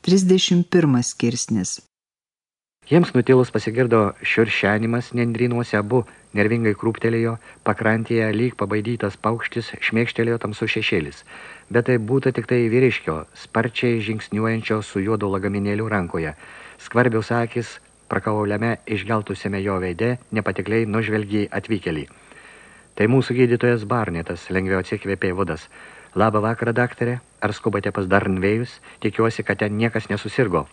31 skirsnis Jiems nutilus pasigirdo šiuršenimas, nendrinuose abu nervingai krūptelėjo, pakrantėje lyg pabaidytas paukštis šmėkštelėjo tamsu šešėlis. Bet tai būtų tik tai vyriškio, sparčiai žingsniuojančio su juodu lagaminėliu rankoje. Skvarbiaus akis prakauliame išgeltusiame jo veide nepatikliai nužvelgiai atvykėlį. Tai mūsų gydytojas Barnetas, lengviau atsikvėpė vodas. Labą vakarą, daktarė. Ar skubate pas Darnvėjus? Tikiuosi, kad ten niekas nesusirgo.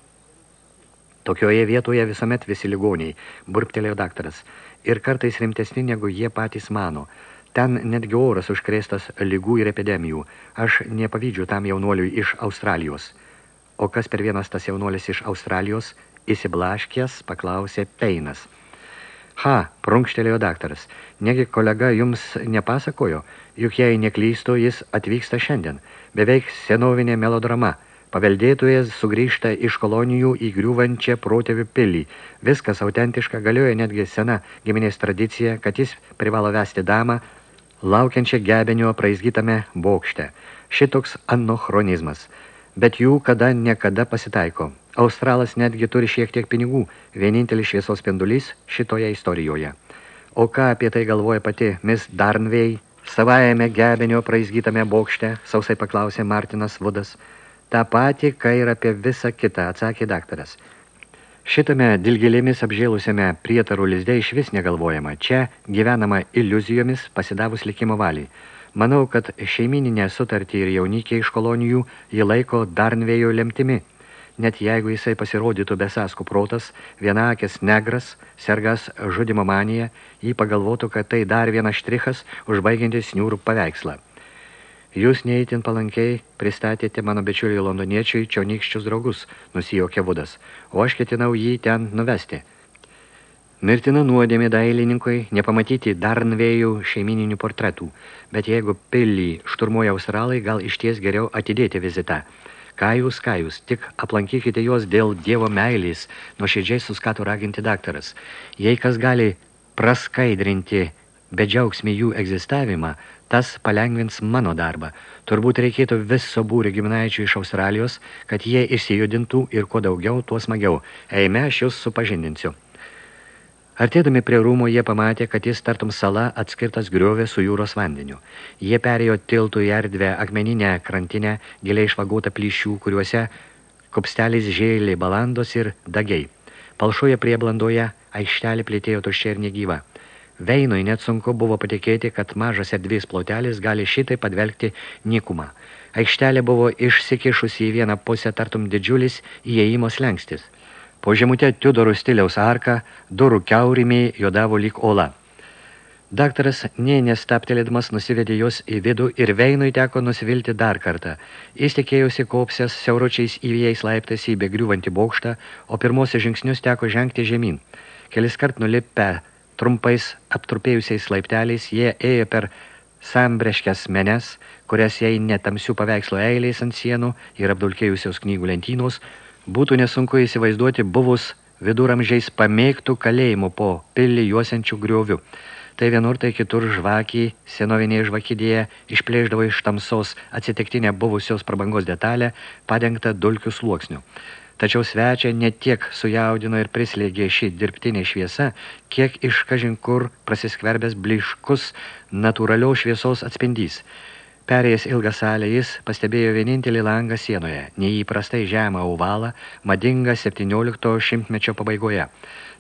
Tokioje vietoje visuomet visi ligoniai, burptelėjo daktaras. Ir kartais rimtesni, negu jie patys mano. Ten netgi oras užkrėstas lygų ir epidemijų. Aš nepavydžiu tam jaunuoliui iš Australijos. O kas per vienas tas jaunuolis iš Australijos, įsiblaškės, paklausė Peinas. Ha, prunkštelėjo daktaras. Negi kolega jums nepasakojo, juk jei neklysto, jis atvyksta šiandien. Beveik senovinė melodrama. Paveldėtojas sugrįžta iš kolonijų į griūvančią protėvių pilį. Viskas autentiška, galioja netgi sena giminės tradicija, kad jis privalo vesti damą, laukiančią gebenio praizgytame bokšte. Šitoks anochronizmas. Bet jų kada niekada pasitaiko. Australas netgi turi šiek tiek pinigų, vienintelis šviesos spindulys šitoje istorijoje. O ką apie tai galvoja pati Miss Darnvey, savajame gebenio praizgytame bokšte, sausai paklausė Martinas Vudas. Ta pati, ką ir apie visą kitą, atsakė daktaras. Šitame dilgėlėmis apžėlusiame prietarų lizde iš vis negalvojama. Čia gyvenama iliuzijomis pasidavus likimo valiai. Manau, kad šeimininę sutartį ir jaunikiai iš kolonijų jį laiko Darnvėjo lemtimi – net jeigu jisai pasirodytų besaskų protas, vienakis negras, sergas žudimo manija, jį pagalvotų, kad tai dar vienas štrichas užbaigiantis niūrų paveikslą. Jūs neįtin palankiai pristatėte mano bičiuliui londoniečiui čionykščius draugus, nusijokė Vudas, o aš ketinau jį ten nuvesti. Mirtina nuodėmė dailininkui nepamatyti Darnvėjų šeimininių portretų, bet jeigu pilį šturmuoja australai, gal išties geriau atidėti vizitą. Ką jūs, ką jūs, tik aplankykite juos dėl Dievo meilės, nuoširdžiai suskato raginti daktaras. Jei kas gali praskaidrinti be džiaugsmį jų egzistavimą, tas palengvins mano darbą. Turbūt reikėtų viso būrį giminaičių iš Australijos, kad jie išsijudintų ir kuo daugiau, tuo smagiau. Eime, aš jūs supažindinsiu. Artėdami prie rūmų jie pamatė, kad jis tartum sala atskirtas griovė su jūros vandeniu. Jie perėjo tiltų į erdvę akmeninę krantinę, giliai išvagota plyšių, kuriuose kopstelis žėlė balandos ir dagiai. Palšoje prieblandoje aikštelė plėtėjo tuščia ir negyva. Veinui net sunku buvo patikėti, kad mažas erdvės plotelis gali šitai padvelgti nikumą. Aikštelė buvo išsikišusi į vieną pusę tartum didžiulis įėjimo slengstis – Po žemutė Tudorų stiliaus arka, durų keurimiai jodavo lyg ola. Daktaras nė nestaptelėdamas nusivedė jos į vidų ir Veinui teko nusivilti dar kartą. Jis tikėjusi kaupsės siauručiais įvėjais laiptais į begriūvantį bokštą, o pirmosios žingsnius teko žengti žemyn. Kelis kart nulipę trumpais aptrupėjusiais laipteliais, jie ėjo per sambreškės menes, kurias jai netamsių paveikslo eiliais ant sienų ir apdulkėjusios knygų lentynos, Būtų nesunku įsivaizduoti buvus viduramžiais pamėgtų kalėjimų po pilį juosiančių griovių. Tai vienur, tai kitur žvakiai, senovinėje žvakidėje išplėždavo iš tamsos atsitiktinę buvusios prabangos detalę, padengtą dulkių sluoksnių. Tačiau svečia ne tiek sujaudino ir prislėgė šį dirbtinė šviesa, kiek iš kažin kur prasiskverbęs bliškus natūralios šviesos atspindys – Perėjęs ilgą salę, jis pastebėjo vienintelį langą sienoje, neįprastai žemą ovalą, madingą 17 šimtmečio pabaigoje.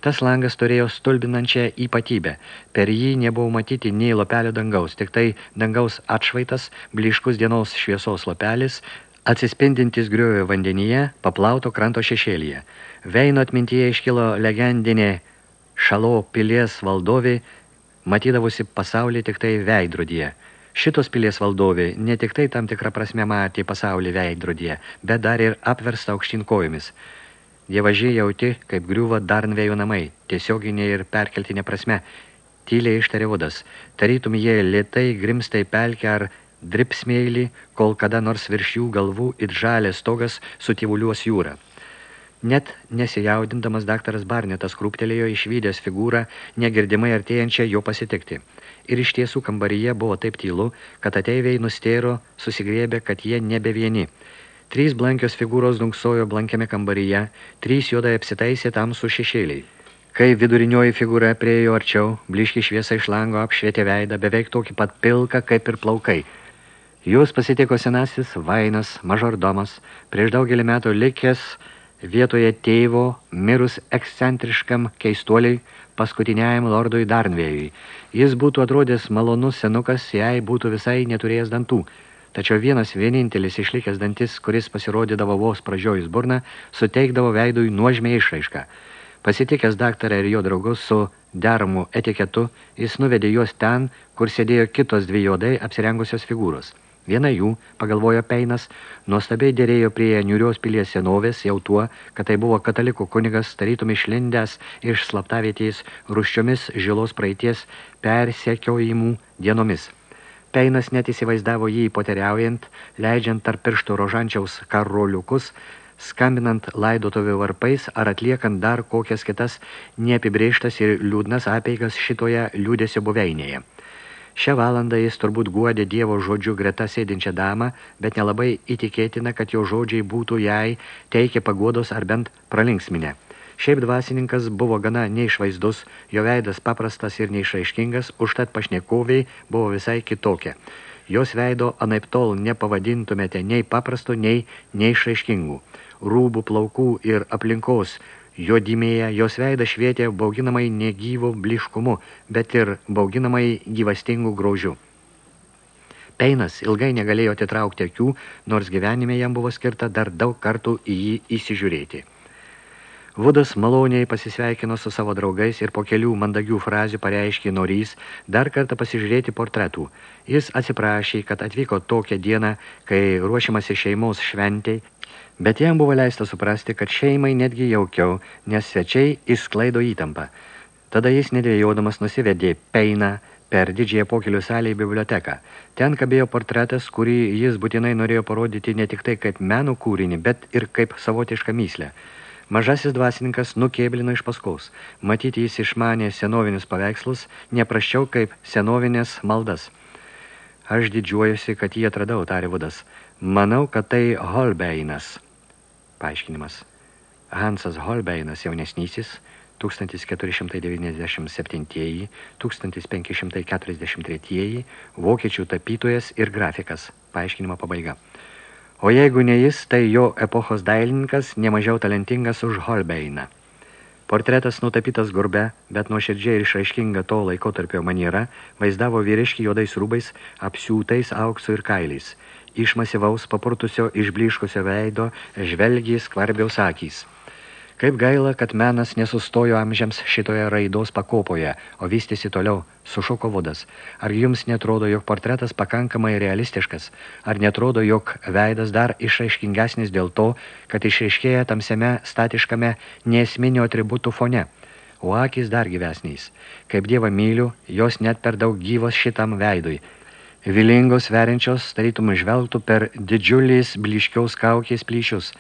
Tas langas turėjo stulbinančią ypatybę. Per jį nebuvo matyti nei lopelio dangaus, tik tai dangaus atšvaitas, bliškus dienos šviesos lopelis, atsispindintis griovio vandenyje, paplauto kranto šešėlyje. Veino atmintyje iškilo legendinė šalo pilies valdovė, matydavusi pasaulį tik tai veidrodyje – Šitos pilies valdovė ne tik tai tam tikrą prasme matė pasaulį veidrodėje, bet dar ir apversta aukštin kojomis. Dievažiai jauti, kaip griuvo Darnvėjo namai, tiesioginė ir perkeltinė prasme. Tyliai ištarė vodas, tarytum jie lėtai grimstai pelkia ar dripsmėlį, kol kada nors virš jų galvų ir žalės stogas sutivuliuos jūrą. Net nesijaudindamas daktaras Barnetas krūptelėjo išvydęs figūrą, negirdimai artėjančią jo pasitikti – ir iš tiesų kambaryje buvo taip tylu, kad ateiviai nustėro, susigrėbė, kad jie nebe vieni. Trys blankios figūros dunksojo blankiame kambaryje, trys juodai apsitaisė tamsų šešėliai. Kai vidurinioji figūra priejo arčiau, bliški šviesa iš lango apšvietė veidą, beveik tokį pat pilką kaip ir plaukai. Jūs pasitiko senasis Vainas, mažordomas, prieš daugelį metų likęs vietoje tėvo, mirus ekscentriškam keistuoliai, paskutiniajam lordui Darnvėjui. Jis būtų atrodęs malonus senukas, jei būtų visai neturėjęs dantų. Tačiau vienas vienintelis išlikęs dantis, kuris pasirodydavo vos pražiojus burną, suteikdavo veidui nuožmę išraišką. Pasitikęs daktarą ir jo draugus su deramu etiketu, jis nuvedė juos ten, kur sėdėjo kitos dvi juodai apsirengusios figūros – Viena jų, pagalvojo Peinas, nuostabiai dėrėjo prie niurios pilies senovės jau tuo, kad tai buvo katalikų kunigas, tarytum išlindęs iš slaptavietės ruščiomis žilos praeities persekiojimų dienomis. Peinas net įsivaizdavo jį poteriaujant, leidžiant tarp pirštų rožančiaus karoliukus, skambinant laidotovių varpais ar atliekant dar kokias kitas neapibrėžtas ir liūdnas apeigas šitoje liūdėsio buveinėje. Šią valandą jis turbūt guodė Dievo žodžių greta sėdinčią damą, bet nelabai įtikėtina, kad jo žodžiai būtų jai teikę paguodos ar bent pralinksminę. Šiaip dvasininkas buvo gana neišvaizdus, jo veidas paprastas ir neišraiškingas, užtat pašnekoviai buvo visai kitokia. Jos veido anaip tol nepavadintumėte nei paprasto, nei neišraiškingų. Rūbų, plaukų ir aplinkos Jodimėje jos veidas švietė bauginamai negyvo bliškumu, bet ir bauginamai gyvastingų graužių. Peinas ilgai negalėjo atitraukti akių, nors gyvenime jam buvo skirta dar daug kartų į jį įsižiūrėti. Vudas maloniai pasisveikino su savo draugais ir po kelių mandagių frazių pareiškė norys dar kartą pasižiūrėti portretų. Jis atsiprašė, kad atvyko tokią dieną, kai ruošiamasi šeimos šventei Bet jam buvo leista suprasti, kad šeimai netgi jaukiau, nes svečiai išsklaido įtampą. Tada jis nedvėjodamas nusivedė peiną per didžiąją pokelių salę į biblioteką. Ten kabėjo portretas, kurį jis būtinai norėjo parodyti ne tik tai kaip menų kūrinį, bet ir kaip savotišką myslę. Mažasis dvasininkas nukėblino iš paskaus. Matyti jis išmanė senovinius paveikslus, nepraščiau kaip senovinės maldas. Aš didžiuojusi, kad jį atradau, tarė Vudas. Manau, kad tai Holbeinas. Paaiškinimas. Hansas Holbeinas jaunesnysis 1497-1543 vokiečių tapytojas ir grafikas. Paaiškinimo pabaiga. O jeigu ne jis, tai jo epochos dailininkas nemažiau talentingas už Holbeiną. Portretas nutapytas gurbe, bet nuoširdžiai ir išraiškinga to laikotarpio maniera, vaizdavo vyriški juodais rūbais, apsiūtais auksu ir kailiais – iš masyvaus papurtusio išbliškusio veido žvelgė skvarbiaus akys. Kaip gaila, kad menas nesustojo amžiams šitoje raidos pakopoje, o vystėsi toliau, sušuko vodas. Ar jums netrodo, jog portretas pakankamai realistiškas? Ar netrodo, jog veidas dar išraiškingesnis dėl to, kad išreiškėja tamsiame statiškame nesminio atributų fone? O akis dar gyvesniais. Kaip dievą myliu, jos net per daug gyvos šitam veidui – vilingos veriančios, tarytum žvelgtų per didžiuliais bliškiaus kaukės plyšius.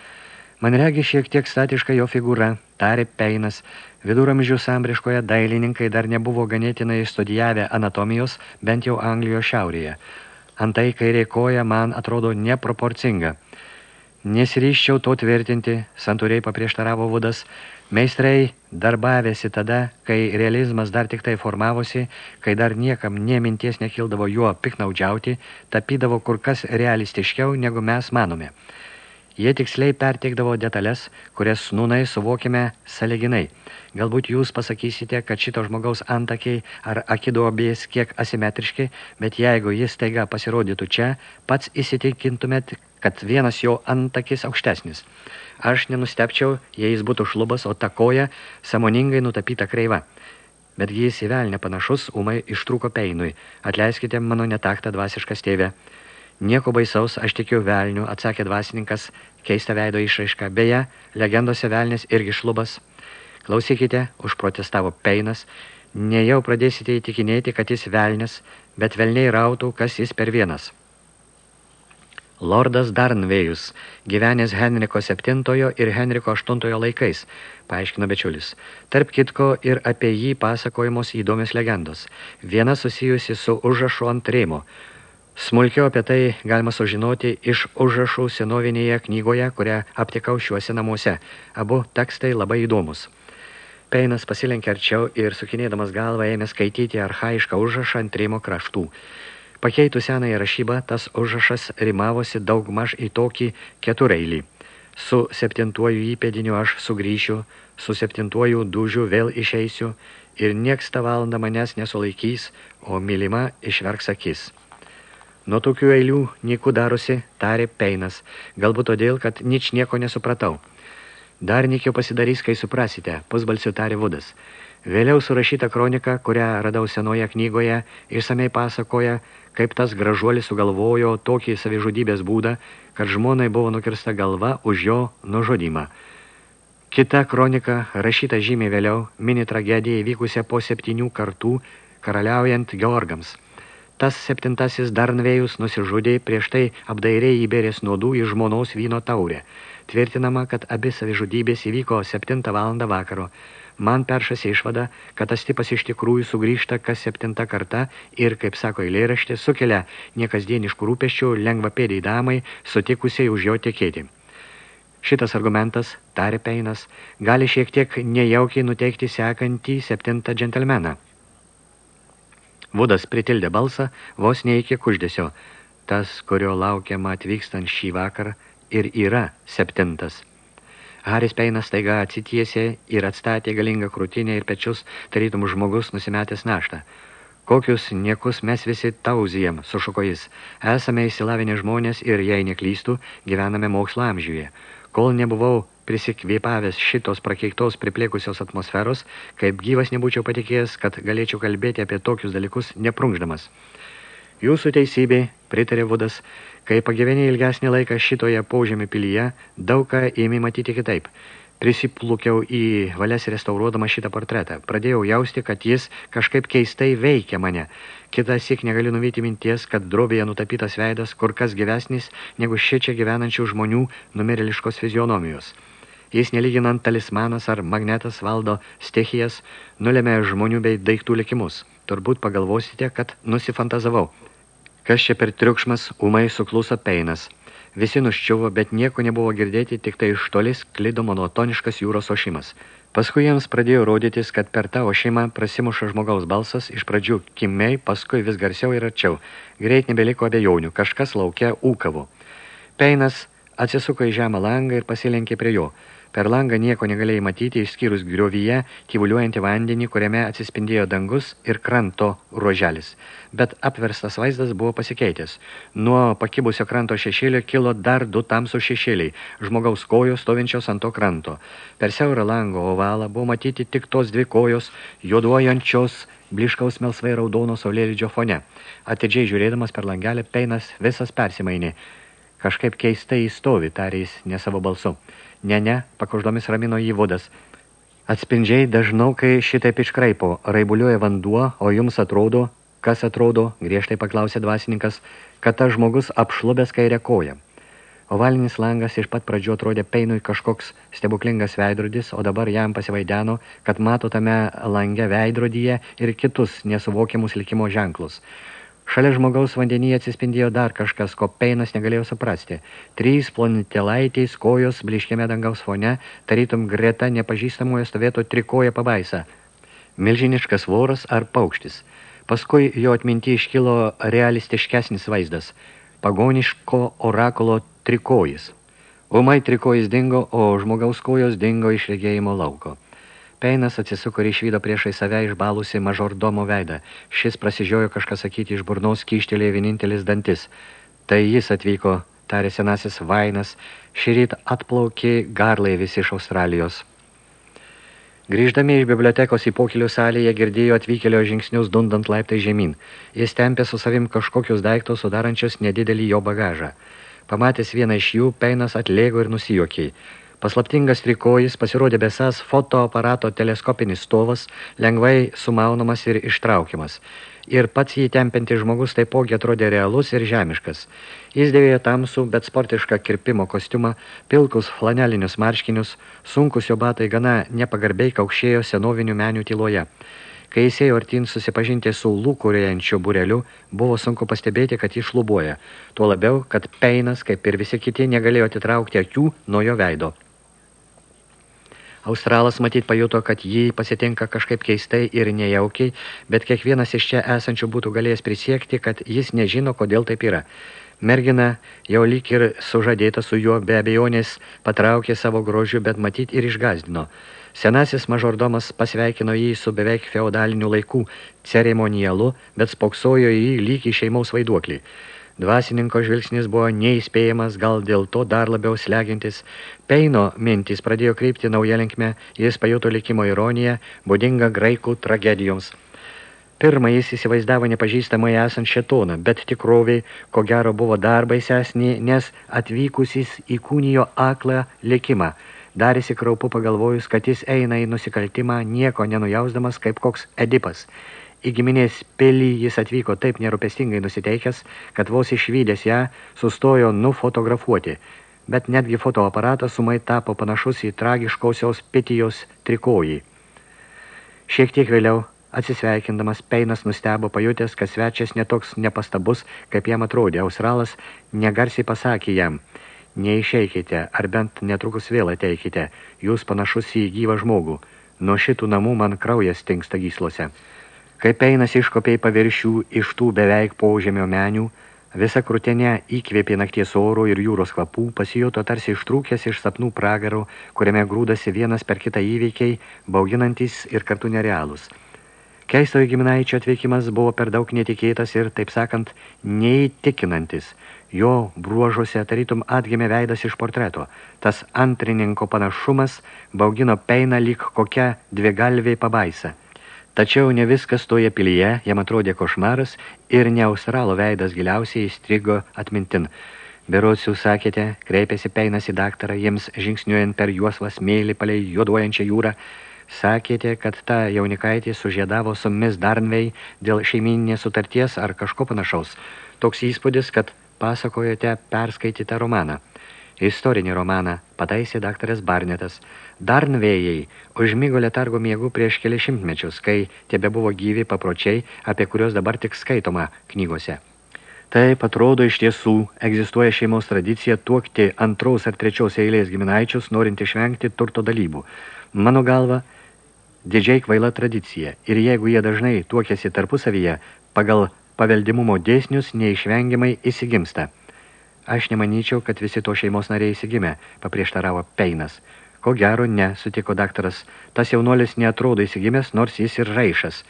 Man regi šiek tiek statiška jo figūra, tarė Peinas. Viduramžių sambriškoje dailininkai dar nebuvo ganėtinai studijavę anatomijos, bent jau Anglijos šiaurėje. Antai kairė koja man atrodo neproporcinga. Nesiryščiau to tvirtinti, santūriai paprieštaravo Vudas, Meistrai darbavėsi tada, kai realizmas dar tik tai formavosi, kai dar niekam neminties nekildavo juo piknaudžiauti, tapydavo kur kas realistiškiau, negu mes manome. Jie tiksliai perteikdavo detalės, kurias nūnai suvokime saliginai. Galbūt jūs pasakysite, kad šito žmogaus antakiai ar akidobės kiek asimetriški, bet jeigu jis taiga pasirodytų čia, pats įsitikintumėt, kad vienas jo antakis aukštesnis – Aš nenustepčiau, jei jis būtų šlubas, o ta koja samoningai nutapyta kreiva. Betgi jis į velnę panašus, umai ištrūko peinui. Atleiskite mano netaktą dvasišką tėvę. Nieko baisaus, aš tikiu velniu, atsakė dvasininkas, keista veido išraiška. Beje, legendose velnis irgi šlubas. Klausykite, užprotestavo peinas, nejau pradėsite įtikinėti, kad jis velnis, bet velniai rautų, kas jis per vienas. Lordas Darnvėjus, gyvenęs Henriko VII ir Henriko VIII laikais, paaiškino bečiulis. Tarp kitko ir apie jį pasakojamos įdomios legendos. Viena susijusi su užrašu ant rėmo. Smulkiau apie tai galima sužinoti iš užrašų senovinėje knygoje, kurią aptikau šiuose namuose. Abu tekstai labai įdomus. Peinas pasilenkė arčiau ir sukinėdamas galvą ėmė skaityti arhaišką užrašą ant rėmo kraštų. Pakeitų senąją rašybą, tas užrašas rimavosi daug maž į tokį keturailį. Su septintuoju įpėdiniu aš sugrįšiu, su septintuoju dužiu vėl išeisiu ir nieks tą valandą manęs nesulaikys, o mylima išverks akis. Nuo tokių eilių niku darosi, tarė Peinas, galbūt todėl, kad nič nieko nesupratau. Dar nikiau pasidarys, kai suprasite, pusbalsiu tarė Vudas. Vėliau surašyta kronika, kurią radau senoje knygoje, išsamei pasakoja, kaip tas gražuolis sugalvojo tokį savižudybės būdą, kad žmonai buvo nukirsta galva už jo nužudimą. Kita kronika, rašyta žymiai vėliau, mini tragedija įvykusią po septynių kartų karaliaujant Georgams – Tas septintasis Darnvėjus nusižudė, prieš tai apdairiai įberės nuodų į žmonos vyno taurę. Tvirtinama, kad abi savižudybės įvyko 7 valandą vakaro. Man peršasi išvada, kad tas tipas iš tikrųjų sugrįžta kas septinta karta ir, kaip sako eilėraštė, sukelia niekasdieniškų rūpeščių lengvapėdai damai, sutikusiai už jo tekėti. Šitas argumentas, tarė Peinas, gali šiek tiek nejaukiai nuteikti sekantį septintą džentelmeną – Vudas pritildė balsą, vos ne iki kuždėsio. Tas, kurio laukiama atvykstant šį vakarą, ir yra septintas. Haris Peinas taiga atsitiesė ir atstatė galingą krūtinę ir pečius, tarytum žmogus nusimetęs naštą. Kokius niekus mes visi tauzijam, sušuko jis. Esame įsilavinę žmonės ir, jei neklystų, gyvename mokslo amžiuje. Kol nebuvau prisikvėpavęs šitos prakeiktos priplėkusios atmosferos, kaip gyvas nebūčiau patikėjęs, kad galėčiau kalbėti apie tokius dalykus neprunkždamas. Jūsų teisybė, pritarė Vudas, kai pagyvenė ilgesnį laiką šitoje paužėmė pilyje, daug ką ėmė matyti kitaip. Prisiplūkiau į valias restauruodama šitą portretą. Pradėjau jausti, kad jis kažkaip keistai veikia mane. Kitas sik negaliu nuvyti minties, kad drobėje nutapytas veidas kur kas gyvesnis negu šičia gyvenančių žmonių numeriliškos fizionomijos. Jis nelyginant talismanas ar magnetas valdo stichijas, nulėmė žmonių bei daiktų likimus. Turbūt pagalvosite, kad nusifantazavau. Kas čia per triukšmas, umai sukluso peinas. Visi nuščiuvo, bet nieko nebuvo girdėti, tik tai iš tolis klido monotoniškas jūros ošimas. Paskui jiems pradėjo rodytis, kad per tą ošimą prasimuša žmogaus balsas, iš pradžių kimiai, paskui vis garsiau ir arčiau. Greit nebeliko abejonių, kažkas laukia ūkavo. Peinas atsisuko į žemą langą ir pasilenkė prie jo. Per langą nieko negalėjai matyti, išskyrus griovyje, tyvuliuojantį vandenį, kuriame atsispindėjo dangus ir kranto ruoželis. Bet apverstas vaizdas buvo pasikeitęs. Nuo pakibusio kranto šešėlio kilo dar du tamsų šešėliai, žmogaus kojos stovinčios ant to kranto. Per siaurą lango ovalą buvo matyti tik tos dvi kojos, juoduojančios bliškaus melsvai raudono saulėlydžio fone. Atidžiai žiūrėdamas per langelį, peinas visas persimainė. Kažkaip keistai įstovi, tarė jis ne savo balsu. Ne, ne, pakuždomis ramino jį vodas. Atspindžiai dažnaukai šitaip iškraipo, raibuliuoja vanduo, o jums atrodo, kas atrodo, griežtai paklausė dvasininkas, kad tas žmogus apšlubęs kairę koją. Ovalinis langas iš pat pradžių atrodė peinui kažkoks stebuklingas veidrodis, o dabar jam pasivaideno, kad mato tame lange veidrodyje ir kitus nesuvokiamus likimo ženklus. Šalia žmogaus vandenyje atsispindėjo dar kažkas, ko Peinas negalėjo suprasti. Trys plonitelaitės kojos bliškėme dangaus fone, tarytum greta nepažįstamoje stovėto trikoja pabaisa. Milžiniškas voras ar paukštis. Paskui jo atminti iškilo realistiškesnis vaizdas. Pagoniško orakulo trikojis. Umai trikojis dingo, o žmogaus kojos dingo iš regėjimo lauko. Peinas atsisuko ir išvydo priešai save išbalusi mažordomo veidą. Šis prasižiojo kažką sakyti iš burnos kyštelėje vienintelis dantis. Tai jis atvyko, tarė senasis Vainas, šį rytą atplaukė garlaivis iš Australijos. Grįždami iš bibliotekos į pokilių salėje girdėjo atvykėlio žingsnius dundant laiptai žemyn. Jis tempė su savim kažkokius daiktus sudarančius nedidelį jo bagažą. Pamatęs vieną iš jų, Peinas atlėgo ir nusijuokė. Paslaptingas trikojis pasirodė besas fotoaparato teleskopinis stovas, lengvai sumaunamas ir ištraukiamas. Ir pats jį tempinti žmogus taipogi atrodė realus ir žemiškas. Jis dėvėjo tamsų, bet sportišką kirpimo kostiumą, pilkus flanelinius marškinius, sunkus jo batai gana nepagarbiai kaukšėjo senovinių menių tyloje. Kai jis ėjo artin susipažinti su lūkurėjančiu bureliu, buvo sunku pastebėti, kad jis šlubuoja. Tuo labiau, kad Peinas, kaip ir visi kiti, negalėjo atitraukti akių nuo jo veido. Australas matyt pajuto, kad jį pasitinka kažkaip keistai ir nejaukiai, bet kiekvienas iš čia esančių būtų galėjęs prisiekti, kad jis nežino, kodėl taip yra. Mergina jau lyg ir sužadėta su juo be abejonės patraukė savo grožiu, bet matyt ir išgazdino. Senasis mažordomas pasveikino jį su beveik feodaliniu laikų ceremonialu, bet spoksojo jį lyg į šeimos vaiduoklį. Dvasininko žvilgsnis buvo neįspėjamas, gal dėl to dar labiau slegintis. Peino mintys pradėjo kreipti naują linkmę, jis pajuto likimo ironiją, būdingą graikų tragedijoms. Pirmą jis įsivaizdavo nepažįstamai esant šetoną, bet tikroviai, ko gero, buvo dar baisesnį, nes atvykusis įkūnijo aklą likimą – Darėsi kraupu pagalvojus, kad jis eina į nusikaltimą, nieko nenujausdamas kaip koks Edipas. Į giminės pilį jis atvyko taip nerūpestingai nusiteikęs, kad vos išvydęs ją sustojo nufotografuoti. Bet netgi fotoaparatas sumai tapo panašus į tragiškausios pitijos trikojį. Šiek tiek vėliau, atsisveikindamas, Peinas nustebo pajutęs, kad svečias netoks nepastabus, kaip jam atrodė. Australas negarsiai pasakė jam – Neišeikite, ar bent netrukus vėl ateikite, jūs panašus į gyvą žmogų. Nuo šitų namų man kraujas tinksta gyslose. Kai peinas iškopiai paviršių iš tų beveik požemio menių, visa krūtenė įkvėpė nakties oro ir jūros kvapų, pasijuto tarsi ištrūkęs iš sapnų pragaro, kuriame grūdasi vienas per kitą įveikiai, bauginantis ir kartu nerealūs. Keistojo giminaičio atveikimas buvo per daug netikėtas ir, taip sakant, neįtikinantis – Jo bruožuose tarytum atgimė veidas iš portreto. Tas antrininko panašumas baugino peiną lyg kokia dvigalviai pabaisa. Tačiau ne viskas toje pilyje, jam atrodė košmaras ir ne australo veidas giliausiai įstrigo atmintin. Berods jūs sakėte, kreipėsi peinas į daktarą, jiems žingsniuojant per juosvas mėlį palei juoduojančią jūrą, sakėte, kad ta jaunikaitė sužėdavo su mis Darnvei dėl šeimininės sutarties ar kažko panašaus. Toks įspūdis, kad pasakojote perskaitytą romaną. Istorinį romaną pataisė daktaras Barnetas. Darnvėjai užmygo letargo miegų prieš keli šimtmečius, kai tebe buvo gyvi papročiai, apie kurios dabar tik skaitoma knygose. Taip atrodo iš tiesų, egzistuoja šeimos tradicija tuokti antraus ar trečios eilės giminaičius, norint išvengti turto dalybų. Mano galva, didžiai kvaila tradicija, ir jeigu jie dažnai tuokėsi tarpusavyje, pagal paveldimumo dėsnius neišvengiamai įsigimsta. Aš nemanyčiau, kad visi to šeimos nariai įsigimė, paprieštaravo Peinas. Ko gero, ne, sutiko daktaras. Tas jaunuolis neatrodo įsigimęs, nors jis ir raišas.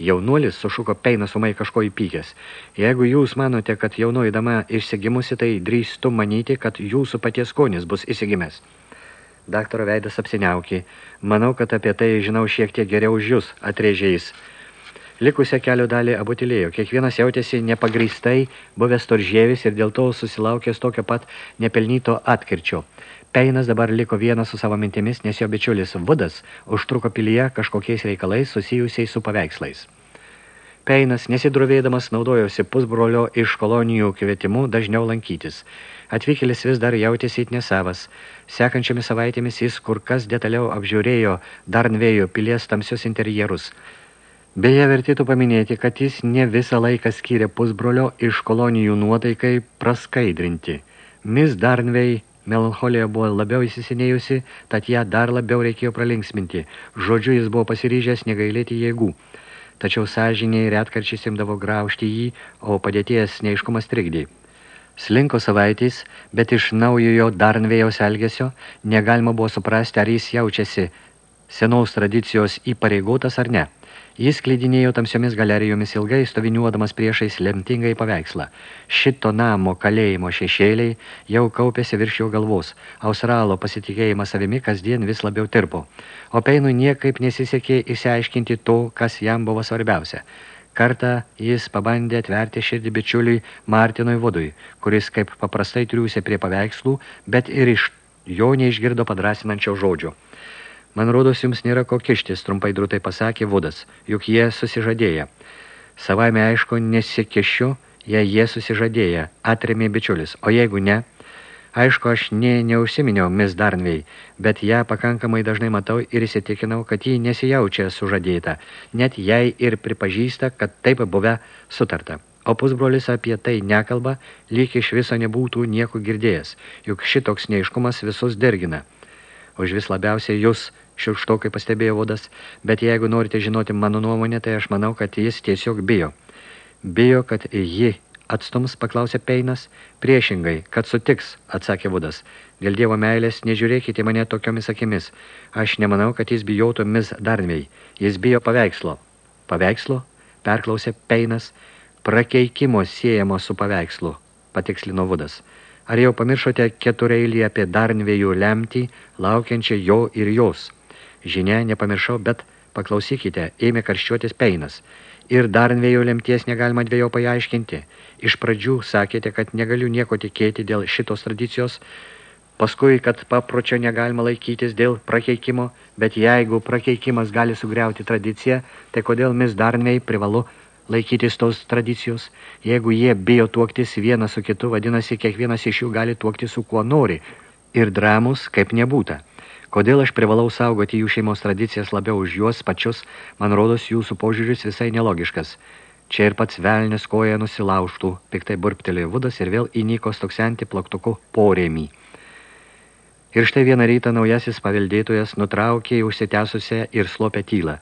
Jaunuolis, sušuko Peinas umai kažko įpykęs. Jeigu jūs manote, kad jaunoji dama išsigimusi, tai drįstu manyti, kad jūsų paties skonis bus įsigimęs. Daktaro veidas apsiniaukė. Manau, kad apie tai žinau šiek tiek geriau už jūs, atrėžiais. Likusią kelio dalį abu tylėjo. Kiekvienas jautėsi nepagrįstai buvęs toržėvis ir dėl to susilaukęs tokio pat nepelnyto atkirčio. Peinas dabar liko vienas su savo mintimis, nes jo bičiulis Vudas užtruko pilyje kažkokiais reikalais susijusiais su paveikslais. Peinas, nesidrovėdamas, naudojosi pusbrolio iš kolonijų kvietimu dažniau lankytis. Atvykėlis vis dar jautėsi it nesavas. Sekančiamis savaitėmis jis kur kas detaliau apžiūrėjo Darnvėjo pilies tamsius interjerus – Beje, vertėtų paminėti, kad jis ne visą laiką skyrė pusbrolio iš kolonijų nuotaikai praskaidrinti. Miss Darnvey melancholija buvo labiau įsisinėjusi, tad ją dar labiau reikėjo pralinksminti. Žodžiu, jis buvo pasiryžęs negailėti jėgų. Tačiau sąžiniai retkarčiai simdavo graužti jį, o padėties neiškumas trikdė. Slinko savaitės, bet iš naujojo Darnvėjaus elgesio negalima buvo suprasti, ar jis jaučiasi senaus tradicijos įpareigotas ar ne. Jis klydinėjo tamsiomis galerijomis ilgai, stoviniuodamas priešais lemtingai paveikslą. Šito namo kalėjimo šešėliai jau kaupėsi virš jo galvos. Australo pasitikėjimas savimi kasdien vis labiau tirpo. O Peinui niekaip nesisekė įsiaiškinti to, kas jam buvo svarbiausia. Kartą jis pabandė atverti širdį bičiuliui Martinui Vodui, kuris kaip paprastai triūsė prie paveikslų, bet ir iš jo neišgirdo padrasinančio žodžio. Man rodos, jums nėra ko kištis, trumpai drūtai pasakė Vudas, juk jie susižadėję. Savaime aišku, nesikešiu, jei jie susižadėję, atremė bičiulis. O jeigu ne, Aišku, aš ne, neužsiminiau Miss Darnvey, bet ją pakankamai dažnai matau ir įsitikinau, kad ji nesijaučia sužadėta, net jai ir pripažįsta, kad taip buvę sutarta. O pusbrolis apie tai nekalba, lyg iš viso nebūtų nieko girdėjęs, juk šitoks neiškumas visus dergina. Už vis labiausiai jūs, šiurkštokai pastebėjo vodas, bet jeigu norite žinoti mano nuomonę, tai aš manau, kad jis tiesiog bijo. Bijo, kad ji atstums, paklausė Peinas. Priešingai, kad sutiks, atsakė Vudas. Dėl Dievo meilės nežiūrėkite mane tokiomis akimis. Aš nemanau, kad jis bijotų mis darnvei. Jis bijo paveikslo. Paveikslo? Perklausė Peinas. Prakeikimo siejamo su paveikslu, patikslino Vudas. Ar jau pamiršote ketureilį apie darnvėjų lemtį, laukiančią jo ir jos? Žinia, nepamiršau, bet paklausykite, ėmė karščiuotis Peinas. Ir darnvėjų lemties negalima dviejo paaiškinti. Iš pradžių sakėte, kad negaliu nieko tikėti dėl šitos tradicijos, paskui, kad papročio negalima laikytis dėl prakeikimo, bet jeigu prakeikimas gali sugriauti tradiciją, tai kodėl mis darniai privalu laikytis tos tradicijos? Jeigu jie bijo tuoktis vienas su kitu, vadinasi, kiekvienas iš jų gali tuokti su kuo nori. Ir dramus kaip nebūta. Kodėl aš privalau saugoti jų šeimos tradicijas labiau už juos pačius, man rodos jūsų požiūris visai nelogiškas. Čia ir pats velnis koja nusilaužtų, piktai burptelėjo vudas ir vėl įnyko stoksenti plaktuku porėmį. Ir štai vieną rytą naujasis paveldėtojas nutraukė užsitęsusią ir slopę tylą.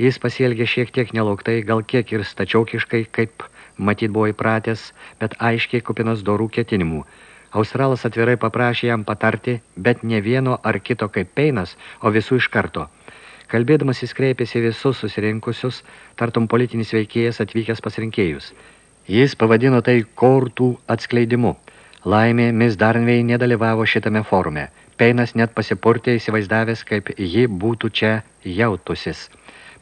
Jis pasielgė šiek tiek nelauktai, gal kiek ir stačiokiškai, kaip matyt buvo įpratęs, bet aiškiai kupinas dorų ketinimų. Australas atvirai paprašė jam patarti, bet ne vieno ar kito kaip peinas, o visų iš karto – Kalbėdamas jis kreipėsi visus susirinkusius, tartum politinis veikėjas atvykęs pasirinkėjus. Jis pavadino tai kortų atskleidimu. Laimė, Miss Darnvey nedalyvavo šitame forume. Peinas net pasipurtė įsivaizdavęs, kaip ji būtų čia jautusis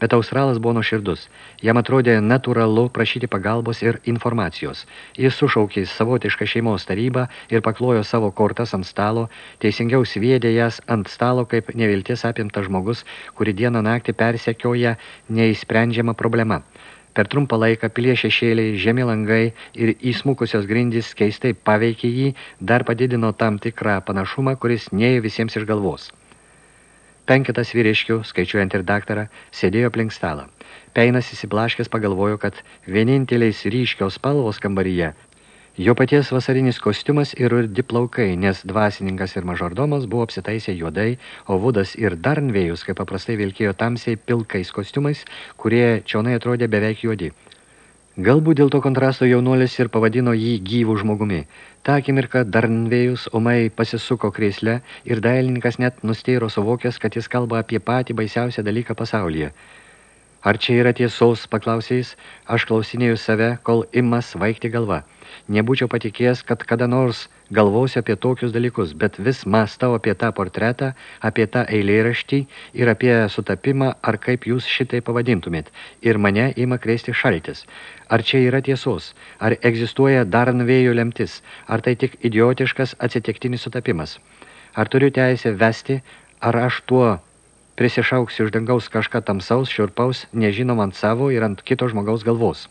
bet Australas buvo nuoširdus. Jam atrodė natūralu prašyti pagalbos ir informacijos. Jis sušaukė savotišką šeimos tarybą ir paklojo savo kortas ant stalo, teisingiau sviedė jas ant stalo kaip neviltis apimtas žmogus, kuri dieną naktį persekioja neįsprendžiama problema. Per trumpą laiką pilie šešėliai, žemi langai ir įsmukusios grindys keistai paveikė jį, dar padidino tam tikrą panašumą, kuris neėjo visiems iš galvos. Penketas vyriškių, skaičiuojant ir daktarą, sėdėjo aplink stalą. Peinas įsiblaškęs pagalvojo, kad vieninteliais ryškios spalvos kambaryje jo paties vasarinis kostiumas ir diplaukai, nes dvasininkas ir mažordomas buvo apsitaisę juodai, o Vudas ir Darnvėjus, kaip paprastai vilkėjo tamsiai pilkais kostiumais, kurie čionai atrodė beveik juodi. Galbūt dėl to kontrasto jaunuolis ir pavadino jį gyvų žmogumi. Ta akimirka Darnvėjus umai pasisuko krėsle ir dailininkas net nusteiro suvokęs, kad jis kalba apie patį baisiausią dalyką pasaulyje. Ar čia yra tiesos, paklausė jis, aš klausinėjau save, kol imas vaikti galva. Nebūčiau patikėjęs, kad kada nors galvosiu apie tokius dalykus, bet vis mąstau apie tą portretą, apie tą eilėraštį ir apie sutapimą, ar kaip jūs šitai pavadintumėt. Ir mane ima krėsti šaltis. Ar čia yra tiesos? Ar egzistuoja dar nuvėjo lemtis? Ar tai tik idiotiškas atsitiktinis sutapimas? Ar turiu teisę vesti, ar aš tuo prisišauksiu iš dangaus kažką tamsaus, šiurpaus, nežinom ant savo ir ant kito žmogaus galvos?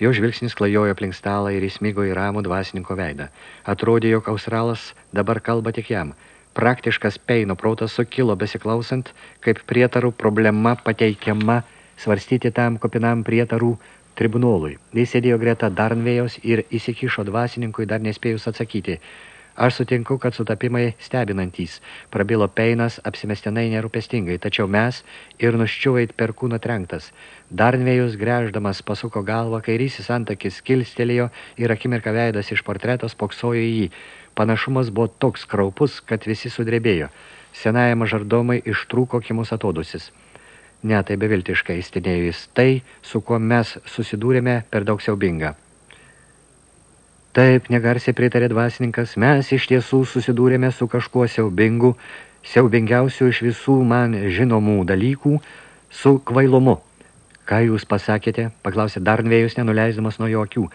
Jo žvilgsnis klajojo aplink stalą ir įsmigo į ramų dvasininko veidą. Atrodė, jog Australas dabar kalba tik jam. Praktiškas peino protas sukilo besiklausant, kaip prietarų problema pateikiama svarstyti tam kopinam prietarų tribunolui. Jis sėdėjo greta Darnvėjos ir įsikišo dvasininkui dar nespėjus atsakyti – Aš sutinku, kad sutapimai stebinantys, prabilo peinas apsimestinai nerūpestingai, tačiau mes ir nuščiuvait per kūno trenktas. Darnvėjus gręždamas pasuko galvą, kairysis antakis kilstelėjo ir akimirką veidas iš portretos poksojo į jį. Panašumas buvo toks kraupus, kad visi sudrebėjo. Senajame žardomai ištrūko kimus atodusis. Ne, tai beviltiškai įstinėjo jis. Tai, su kuo mes susidūrėme, per daug siaubinga. Taip, negarsiai pritarė dvasininkas, mes iš tiesų susidūrėme su kažkuo siaubingu, siaubingiausiu iš visų man žinomų dalykų, su kvailumu. Ką jūs pasakėte, paklausė Darnvėjus, nenuleisdamas nuo jo akių.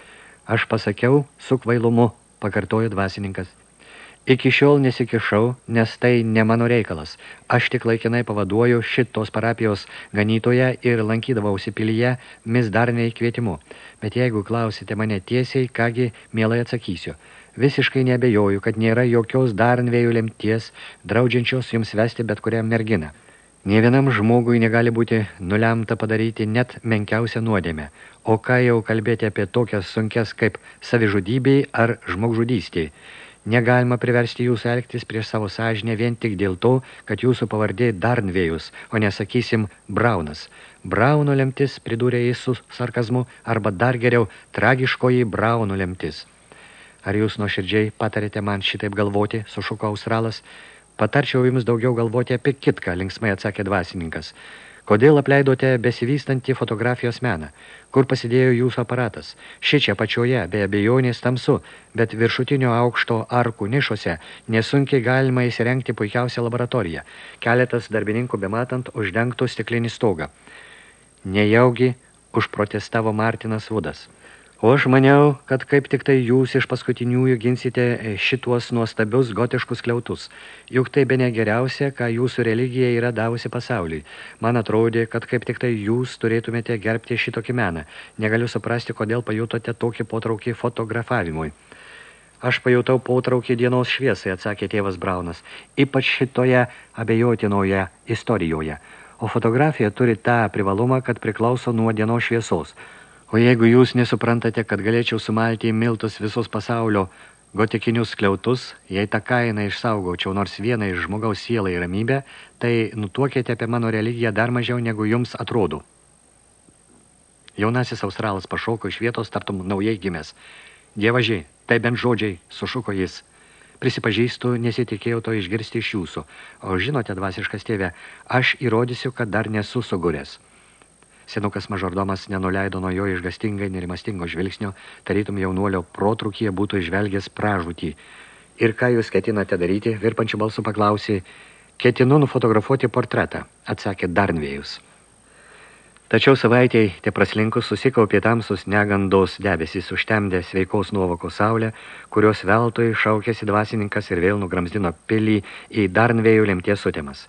Aš pasakiau su kvailumu, pakartojo dvasininkas. Iki šiol nesikišau, nes tai ne mano reikalas. Aš tik laikinai pavaduoju šitos parapijos ganytoje ir lankydavausi pilyje mis dar neįkvietimu. Bet jeigu klausite mane tiesiai, kągi mielai atsakysiu. Visiškai nebejoju, kad nėra jokios darnvėjų lemties, draudžiančios jums vesti bet kurią merginą. Nė vienam žmogui negali būti nulemta padaryti net menkiausią nuodėmę, o ką jau kalbėti apie tokias sunkes kaip savižudybei ar žmogžudystei. Negalima priversti jūsų elgtis prieš savo sąžinę vien tik dėl to, kad jūsų pavardė Darnvėjus, o nesakysim Braunas. Brauno lemtis, pridūrė jis su sarkazmu, arba dar geriau, tragiškoji Brauno lemtis. Ar jūs nuoširdžiai patarėte man šitaip galvoti, sušuko Australas? Patarčiau jums daugiau galvoti apie kitką, linksmai atsakė dvasininkas. Kodėl apleidote besivystantį fotografijos meną? Kur pasidėjo jūsų aparatas? Ši čia pačioje, be abejonės tamsu, bet viršutinio aukšto arkų nišose nesunkiai galima įsirengti puikiausią laboratoriją. Keletas darbininkų bematant uždengtų stiklinį stogą. Nejaugi užprotestavo Martinas Vudas. O aš maniau, kad kaip tik tai jūs iš paskutiniųjų ginsite šituos nuostabius gotiškus kliautus. Juk tai be negeriausia, ką jūsų religija yra davusi pasauliui. Man atrodė, kad kaip tik tai jūs turėtumėte gerbti šitokį meną. Negaliu suprasti, kodėl pajutote tokį potraukį fotografavimui. Aš pajutau potraukį dienos šviesai, atsakė tėvas Braunas, ypač šitoje abejotinoje istorijoje. O fotografija turi tą privalumą, kad priklauso nuo dienos šviesos – O jeigu jūs nesuprantate, kad galėčiau sumalti į miltus visus pasaulio gotikinius skliautus, jei tą kainą išsaugaučiau nors vieną iš žmogaus sielą į ramybę, tai nutuokėte apie mano religiją dar mažiau negu jums atrodo. Jaunasis australas pašoko iš vietos, tartum naujai gimęs. Dievažiai, tai bent žodžiai, sušuko jis. Prisipažįstu, nesitikėjau to išgirsti iš jūsų. O žinote, dvasiškas tėve, aš įrodysiu, kad dar nesu suguręs. Senukas mažordomas nenuleido nuo jo išgastingai nerimastingo žvilgsnio, tarytum jaunuolio protrukyje būtų žvelgęs pražūtį. Ir ką jūs ketinate daryti, virpančių balsų paklausė, ketinu nufotografuoti portretą, atsakė Darnvėjus. Tačiau savaitėj te praslinkus susikaupė tamsus negandos debesys užtemdė sveikaus nuovokos saulę, kurios veltui šaukėsi dvasininkas ir vėl nugramzdino pilį į Darnvėjų lemties sutemas.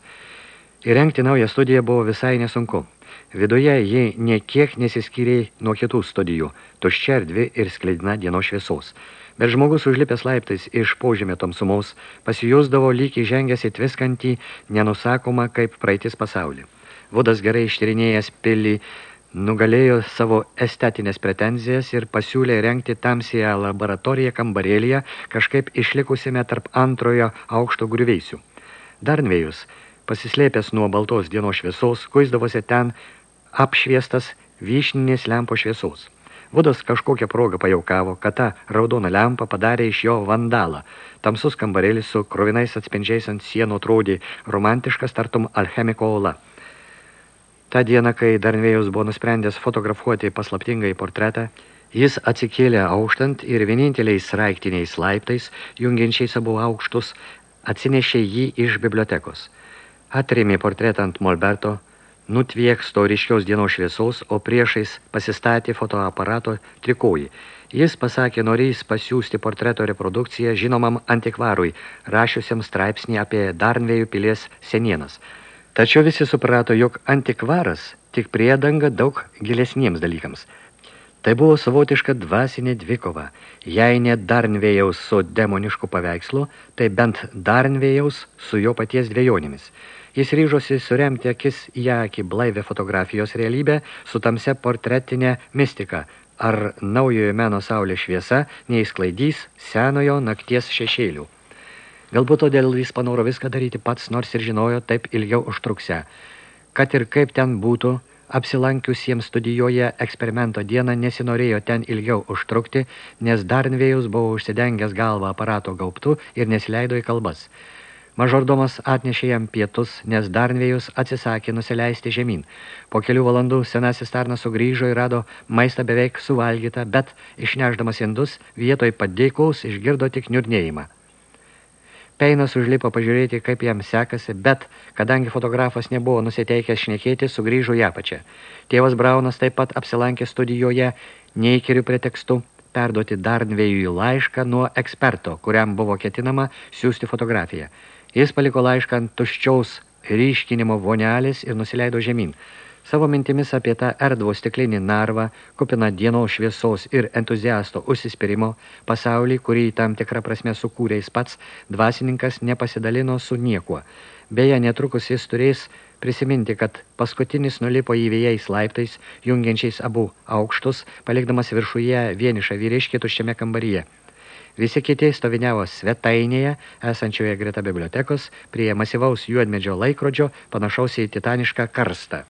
Įrengti naują studiją buvo visai nesunku. Viduje ji niekiek nesiskyrė nuo kitų studijų, tuščia erdvi ir skleidina dienos šviesos. Bet žmogus užlipęs laiptais iš požemio tamsumos pasijusdavo lyg įžengęs į tviskantį, nenusakomą kaip praeitis pasaulį. Vudas gerai ištyrinėjęs pilį, nugalėjo savo estetinės pretenzijas ir pasiūlė rengti tamsėje laboratoriją kambarėlyje, kažkaip išlikusime tarp antrojo aukšto griuveisių. Darnvėjus, pasislėpęs nuo baltos dienos šviesos, kuisdavosi ten apšviestas vyšninės lempo šviesos. Vudas kažkokią progą pajaukavo, kad tą raudoną lempą padarė iš jo vandalą. Tamsus kambarėlis su krovinais atspindžiais ant sienų atrodė romantiškas tartum alchemiko ola. Ta diena, kai Darnvėjus buvo nusprendęs fotografuoti paslaptingą portretą, jis atsikėlė auštant ir vieninteliais raiktiniais laiptais, jungiančiais abu aukštus, atsinešė jį iš bibliotekos. Atrėmė portretą ant Molberto, nutvieksto ryškios dienos šviesos, o priešais pasistatė fotoaparato trikojį. Jis pasakė, norėjęs pasiūsti portreto reprodukciją žinomam antikvarui, rašiusiam straipsnį apie Darnvėjų pilies senienas. Tačiau visi suprato, jog antikvaras tik priedanga daug gilesniems dalykams. Tai buvo savotiška dvasinė dvikova. Jei ne Darnvėjaus su demonišku paveikslu, tai bent Darnvėjaus su jo paties dviejonėmis – Jis ryžosi suremti akis į akį blaivę fotografijos realybę su tamse portretinė mistika, ar naujojo meno saulė šviesa neįsklaidys senojo nakties šešėlių. Galbūt todėl jis panoro viską daryti pats, nors ir žinojo taip ilgiau užtrukse. Kad ir kaip ten būtų, apsilankiusiems studijoje eksperimento dieną nesinorėjo ten ilgiau užtrukti, nes Darnvėjus buvo užsidengęs galvą aparato gaubtų ir nesileido į kalbas. Mažordomas atnešė jam pietus, nes Darnvėjus atsisakė nusileisti žemyn. Po kelių valandų senasis tarnas sugrįžo ir rado maistą beveik suvalgytą, bet išneždamas indus vietoj padėkaus išgirdo tik niurnėjimą. Peinas užlipo pažiūrėti, kaip jam sekasi, bet, kadangi fotografas nebuvo nusiteikęs šnekėti, sugrįžo ją pačią. Tėvas Braunas taip pat apsilankė studijoje, neįkerių pretekstu, perduoti Darnvėjui laišką nuo eksperto, kuriam buvo ketinama siūsti fotografiją. Jis paliko laišką ant tuščiaus ryškinimo vonelės ir nusileido žemyn. Savo mintimis apie tą erdvų stiklinį narvą, kupiną dienos šviesos ir entuziasto užsispyrimo, pasaulį, kurį tam tikrą prasme sukūrė jis pats, dvasininkas nepasidalino su niekuo. Beje, netrukus jis turės prisiminti, kad paskutinis nulipo įvėjais laiptais, jungiančiais abu aukštus, palikdamas viršuje vienišą vyriškį tuščiame kambaryje. Visi kiti stoviniavo svetainėje, esančioje greta bibliotekos, prie masyvaus juodmedžio laikrodžio, panašaus į titanišką karstą.